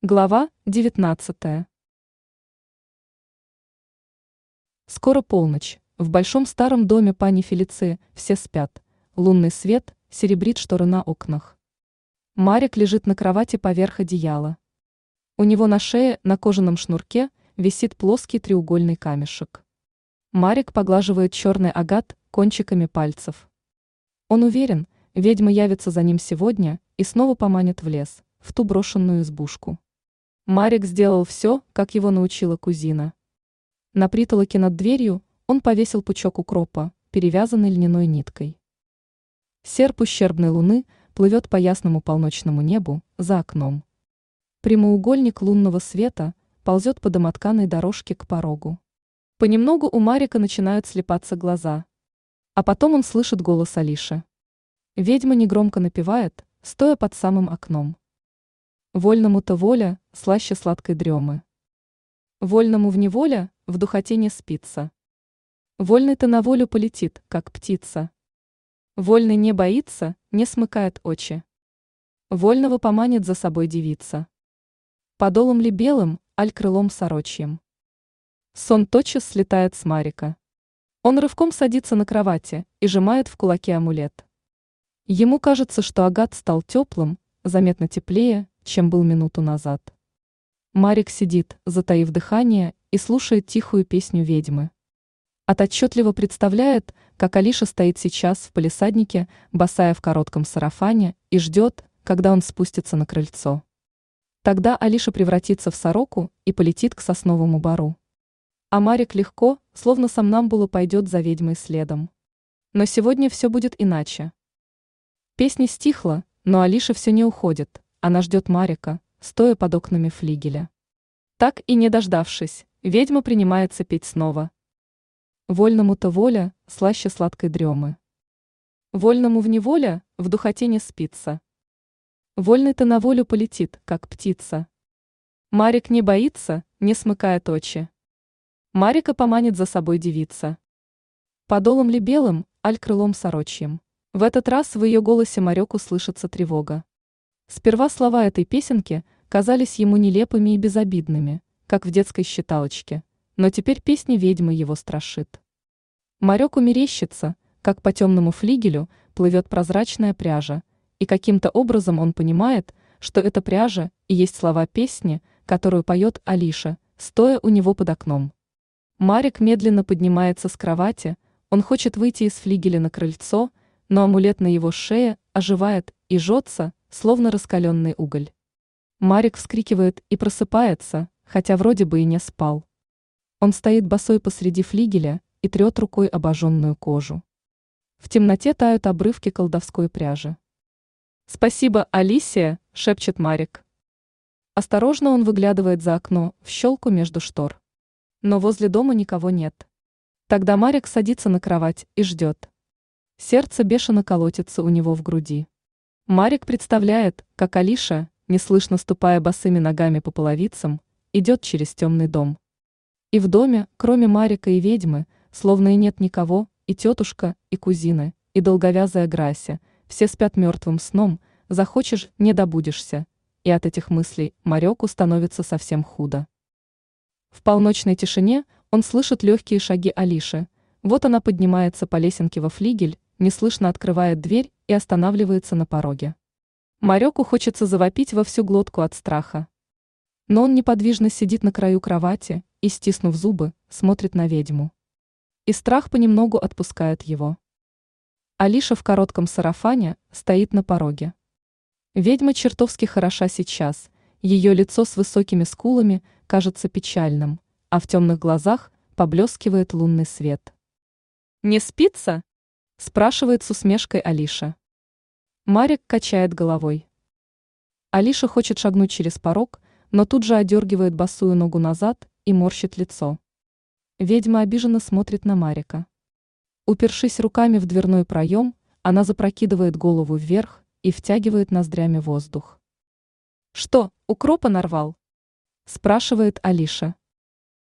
Глава 19. Скоро полночь. В большом старом доме пани Фелиции все спят. Лунный свет серебрит шторы на окнах. Марик лежит на кровати поверх одеяла. У него на шее на кожаном шнурке висит плоский треугольный камешек. Марик поглаживает черный агат кончиками пальцев. Он уверен, ведьма явится за ним сегодня и снова поманит в лес, в ту брошенную избушку. Марик сделал все, как его научила кузина. На притолоке над дверью он повесил пучок укропа, перевязанный льняной ниткой. Серп ущербной луны плывет по ясному полночному небу за окном. Прямоугольник лунного света ползет по домотканой дорожке к порогу. Понемногу у Марика начинают слепаться глаза. А потом он слышит голос Алиши. Ведьма негромко напевает, стоя под самым окном. Вольному-то воля, слаще сладкой дремы. Вольному в неволя, в духоте не спится. Вольный-то на волю полетит, как птица. Вольный не боится, не смыкает очи. Вольного поманит за собой девица. Подолом ли белым, аль крылом сорочьим. Сон тотчас слетает с Марика. Он рывком садится на кровати и сжимает в кулаке амулет. Ему кажется, что агат стал теплым, заметно теплее, чем был минуту назад. Марик сидит, затаив дыхание, и слушает тихую песню ведьмы. От отчетливо представляет, как Алиша стоит сейчас в палисаднике, босая в коротком сарафане, и ждет, когда он спустится на крыльцо. Тогда Алиша превратится в сороку и полетит к сосновому бару. А Марик легко, словно сам Намбула пойдет за ведьмой следом. Но сегодня все будет иначе. Песня стихла, но Алиша все не уходит, она ждет Марика, стоя под окнами флигеля. Так и не дождавшись, ведьма принимается петь снова. Вольному-то воля, слаще сладкой дремы. Вольному в неволя, в духоте не спится. Вольный-то на волю полетит, как птица. Марик не боится, не смыкает очи. Марика поманит за собой девица. Подолом ли белым, аль крылом сорочьим. В этот раз в ее голосе Мареку слышится тревога. Сперва слова этой песенки казались ему нелепыми и безобидными, как в детской считалочке, но теперь песня ведьмы его страшит. Марек умерещится, как по темному флигелю плывет прозрачная пряжа, и каким-то образом он понимает, что эта пряжа и есть слова песни, которую поет Алиша, стоя у него под окном. Марик медленно поднимается с кровати, он хочет выйти из флигеля на крыльцо, но амулет на его шее оживает и жжется, словно раскаленный уголь. Марик вскрикивает и просыпается, хотя вроде бы и не спал. Он стоит босой посреди флигеля и трет рукой обожженную кожу. В темноте тают обрывки колдовской пряжи. «Спасибо, Алисия!» – шепчет Марик. Осторожно он выглядывает за окно, в щелку между штор. Но возле дома никого нет. Тогда Марик садится на кровать и ждет. Сердце бешено колотится у него в груди. Марик представляет, как Алиша, неслышно ступая босыми ногами по половицам, идет через темный дом. И в доме, кроме Марика и ведьмы, словно и нет никого, и тетушка, и кузины, и долговязая Грася, все спят мертвым сном, захочешь – не добудешься, и от этих мыслей Мареку становится совсем худо. В полночной тишине он слышит легкие шаги Алиши, вот она поднимается по лесенке во флигель, неслышно открывает дверь и останавливается на пороге. Мареку хочется завопить во всю глотку от страха. Но он неподвижно сидит на краю кровати и, стиснув зубы, смотрит на ведьму. И страх понемногу отпускает его. Алиша в коротком сарафане стоит на пороге. Ведьма чертовски хороша сейчас, ее лицо с высокими скулами кажется печальным, а в темных глазах поблескивает лунный свет. «Не спится?» – спрашивает с усмешкой Алиша. Марик качает головой. Алиша хочет шагнуть через порог, но тут же одергивает босую ногу назад и морщит лицо. Ведьма обиженно смотрит на Марика. Упершись руками в дверной проем, она запрокидывает голову вверх и втягивает ноздрями воздух. «Что, укропа нарвал?» – спрашивает Алиша.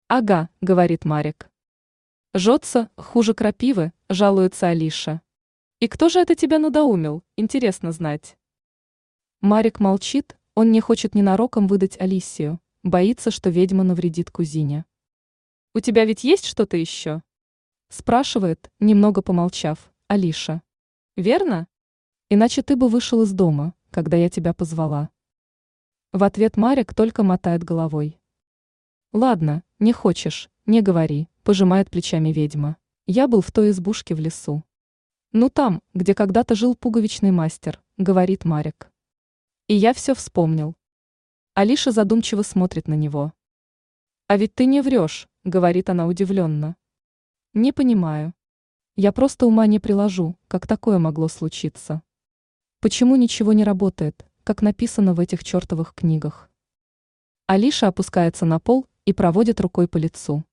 «Ага», – говорит Марик. «Жжется, хуже крапивы», – жалуется Алиша. И кто же это тебя надоумил, интересно знать. Марик молчит, Он не хочет ненароком выдать Алисию, боится, что ведьма навредит кузине. «У тебя ведь есть что-то еще?» Спрашивает, немного помолчав, Алиша. «Верно? Иначе ты бы вышел из дома, когда я тебя позвала». В ответ Марик только мотает головой. «Ладно, не хочешь, не говори», – пожимает плечами ведьма. «Я был в той избушке в лесу». «Ну там, где когда-то жил пуговичный мастер», – говорит Марик. И я все вспомнил. Алиша задумчиво смотрит на него. «А ведь ты не врешь», — говорит она удивленно. «Не понимаю. Я просто ума не приложу, как такое могло случиться. Почему ничего не работает, как написано в этих чертовых книгах?» Алиша опускается на пол и проводит рукой по лицу.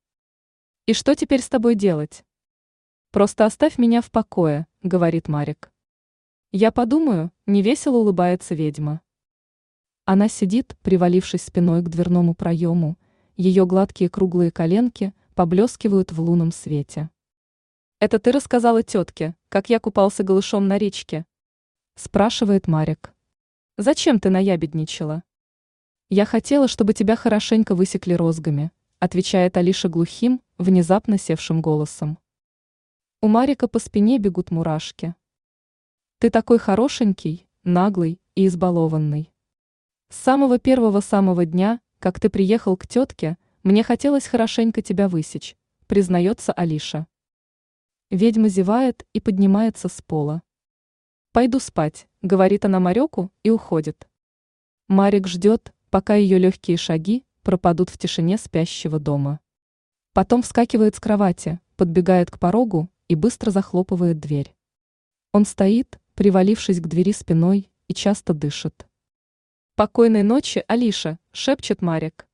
«И что теперь с тобой делать?» «Просто оставь меня в покое», — говорит Марик. «Я подумаю», — невесело улыбается ведьма. Она сидит, привалившись спиной к дверному проему, ее гладкие круглые коленки поблескивают в лунном свете. «Это ты рассказала тетке, как я купался голышом на речке?» – спрашивает Марик. «Зачем ты наябедничала?» «Я хотела, чтобы тебя хорошенько высекли розгами», отвечает Алиша глухим, внезапно севшим голосом. У Марика по спине бегут мурашки. «Ты такой хорошенький, наглый и избалованный». С самого первого самого дня, как ты приехал к тетке, мне хотелось хорошенько тебя высечь, признается Алиша. Ведьма зевает и поднимается с пола. «Пойду спать», — говорит она Мареку и уходит. Марик ждет, пока ее легкие шаги пропадут в тишине спящего дома. Потом вскакивает с кровати, подбегает к порогу и быстро захлопывает дверь. Он стоит, привалившись к двери спиной, и часто дышит. «Покойной ночи, Алиша», — шепчет Марик.